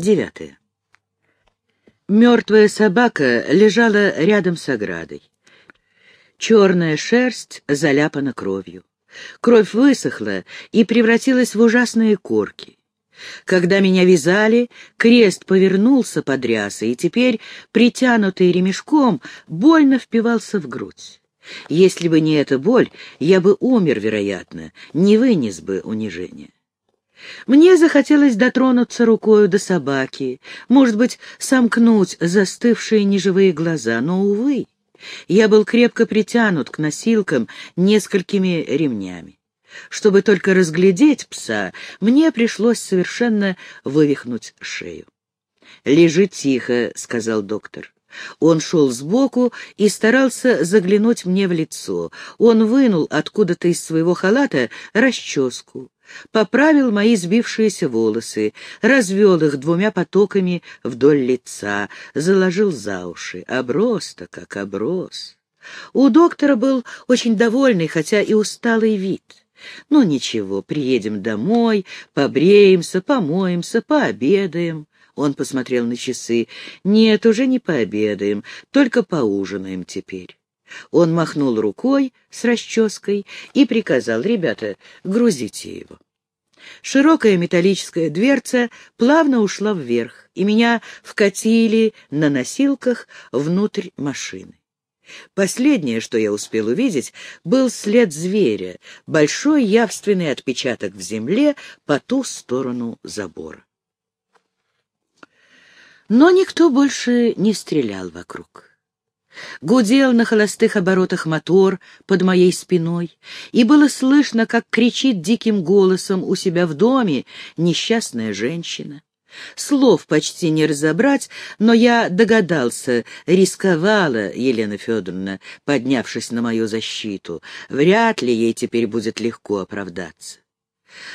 Девятое. Мертвая собака лежала рядом с оградой. Черная шерсть заляпана кровью. Кровь высохла и превратилась в ужасные корки. Когда меня вязали, крест повернулся под рясой, и теперь, притянутый ремешком, больно впивался в грудь. Если бы не эта боль, я бы умер, вероятно, не вынес бы унижения. Мне захотелось дотронуться рукою до собаки, может быть, сомкнуть застывшие неживые глаза, но, увы, я был крепко притянут к носилкам несколькими ремнями. Чтобы только разглядеть пса, мне пришлось совершенно вывихнуть шею. «Лежи тихо», — сказал доктор. Он шел сбоку и старался заглянуть мне в лицо. Он вынул откуда-то из своего халата расческу, поправил мои сбившиеся волосы, развел их двумя потоками вдоль лица, заложил за уши. Оброс-то как оброс. У доктора был очень довольный, хотя и усталый вид. Ну ничего, приедем домой, побреемся, помоемся, пообедаем. Он посмотрел на часы. Нет, уже не пообедаем, только поужинаем теперь. Он махнул рукой с расческой и приказал, ребята, грузите его. Широкая металлическая дверца плавно ушла вверх, и меня вкатили на носилках внутрь машины. Последнее, что я успел увидеть, был след зверя, большой явственный отпечаток в земле по ту сторону забора. Но никто больше не стрелял вокруг. Гудел на холостых оборотах мотор под моей спиной, и было слышно, как кричит диким голосом у себя в доме несчастная женщина. Слов почти не разобрать, но я догадался, рисковала Елена Федоровна, поднявшись на мою защиту. Вряд ли ей теперь будет легко оправдаться.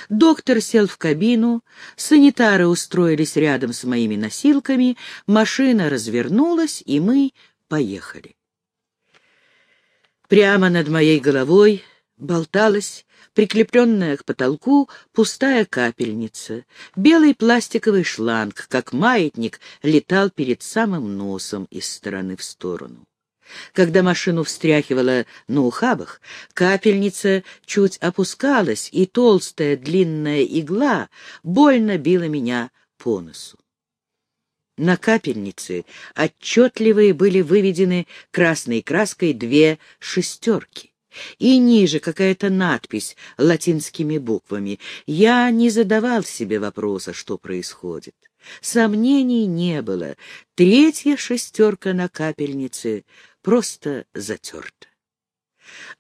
Доктор сел в кабину, санитары устроились рядом с моими носилками, машина развернулась, и мы поехали. Прямо над моей головой болталась, прикрепленная к потолку, пустая капельница. Белый пластиковый шланг, как маятник, летал перед самым носом из стороны в сторону. Когда машину встряхивала на ухабах, капельница чуть опускалась, и толстая длинная игла больно била меня по носу. На капельнице отчетливые были выведены красной краской две шестерки. И ниже какая-то надпись латинскими буквами. Я не задавал себе вопроса, что происходит. Сомнений не было. Третья шестерка на капельнице просто затерта.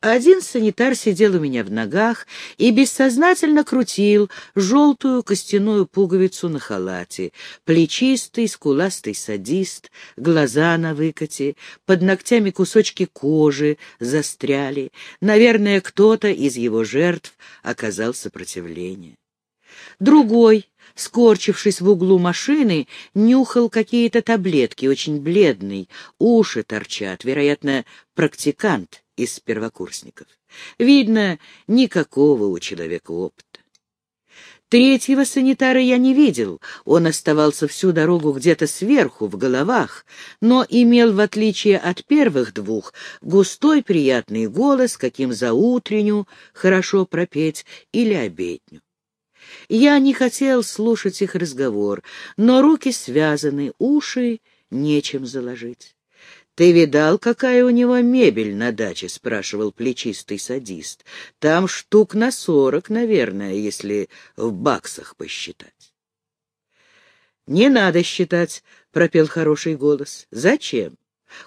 Один санитар сидел у меня в ногах и бессознательно крутил желтую костяную пуговицу на халате. Плечистый, скуластый садист, глаза на выкате, под ногтями кусочки кожи застряли. Наверное, кто-то из его жертв оказал сопротивление. Другой, скорчившись в углу машины, нюхал какие-то таблетки, очень бледный, уши торчат, вероятно, практикант из первокурсников. Видно, никакого у человека опыта. Третьего санитара я не видел, он оставался всю дорогу где-то сверху, в головах, но имел, в отличие от первых двух, густой приятный голос, каким за утренню хорошо пропеть или обедню. Я не хотел слушать их разговор, но руки связаны, уши нечем заложить. «Ты видал, какая у него мебель на даче?» — спрашивал плечистый садист. «Там штук на сорок, наверное, если в баксах посчитать». «Не надо считать», — пропел хороший голос. «Зачем?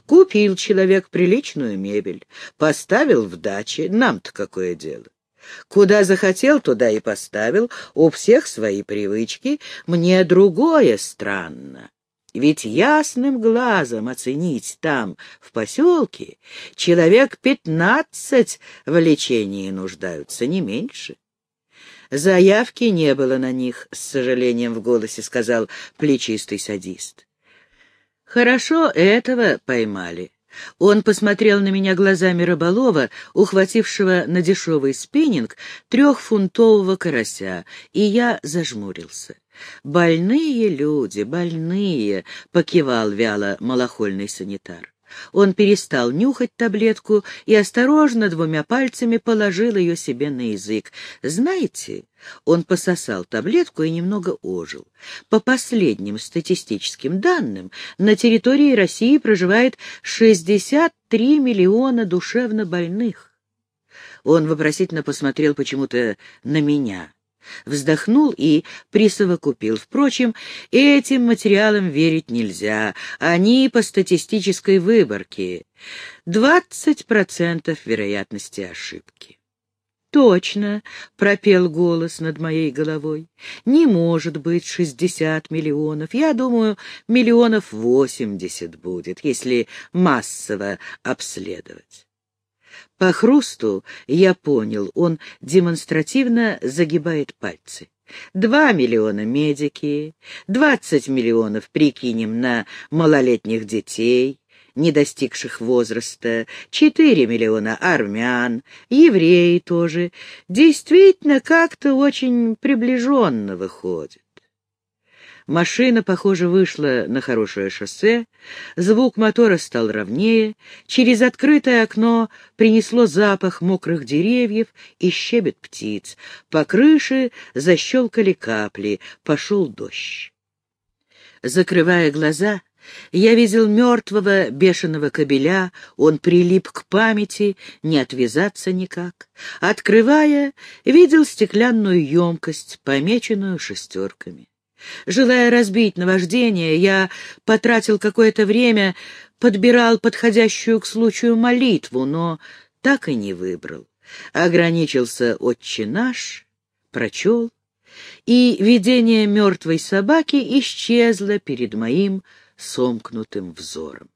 Купил человек приличную мебель, поставил в даче, нам-то какое дело. Куда захотел, туда и поставил, у всех свои привычки, мне другое странно. Ведь ясным глазом оценить там, в поселке, человек пятнадцать в лечении нуждаются, не меньше. Заявки не было на них, с сожалением в голосе сказал плечистый садист. Хорошо этого поймали. Он посмотрел на меня глазами рыболова, ухватившего на дешевый спиннинг трехфунтового карася, и я зажмурился. «Больные люди, больные», — покивал вяло малохольный санитар. Он перестал нюхать таблетку и осторожно двумя пальцами положил ее себе на язык. «Знаете...» Он пососал таблетку и немного ожил. По последним статистическим данным, на территории России проживает 63 миллиона душевно больных. Он вопросительно посмотрел почему-то на меня вздохнул и присовокупил. Впрочем, этим материалам верить нельзя. Они по статистической выборке. Двадцать процентов вероятности ошибки. «Точно!» — пропел голос над моей головой. «Не может быть шестьдесят миллионов. Я думаю, миллионов восемьдесят будет, если массово обследовать». По хрусту я понял, он демонстративно загибает пальцы. Два миллиона медики, двадцать миллионов прикинем на малолетних детей, не достигших возраста, четыре миллиона армян, евреи тоже. Действительно, как-то очень приближенно выходит. Машина, похоже, вышла на хорошее шоссе, звук мотора стал ровнее, через открытое окно принесло запах мокрых деревьев и щебет птиц. По крыше защелкали капли, пошел дождь. Закрывая глаза, я видел мертвого бешеного кобеля, он прилип к памяти, не отвязаться никак. Открывая, видел стеклянную емкость, помеченную шестерками. Желая разбить наваждение, я потратил какое-то время, подбирал подходящую к случаю молитву, но так и не выбрал. Ограничился «Отче наш», прочел, и видение мертвой собаки исчезло перед моим сомкнутым взором.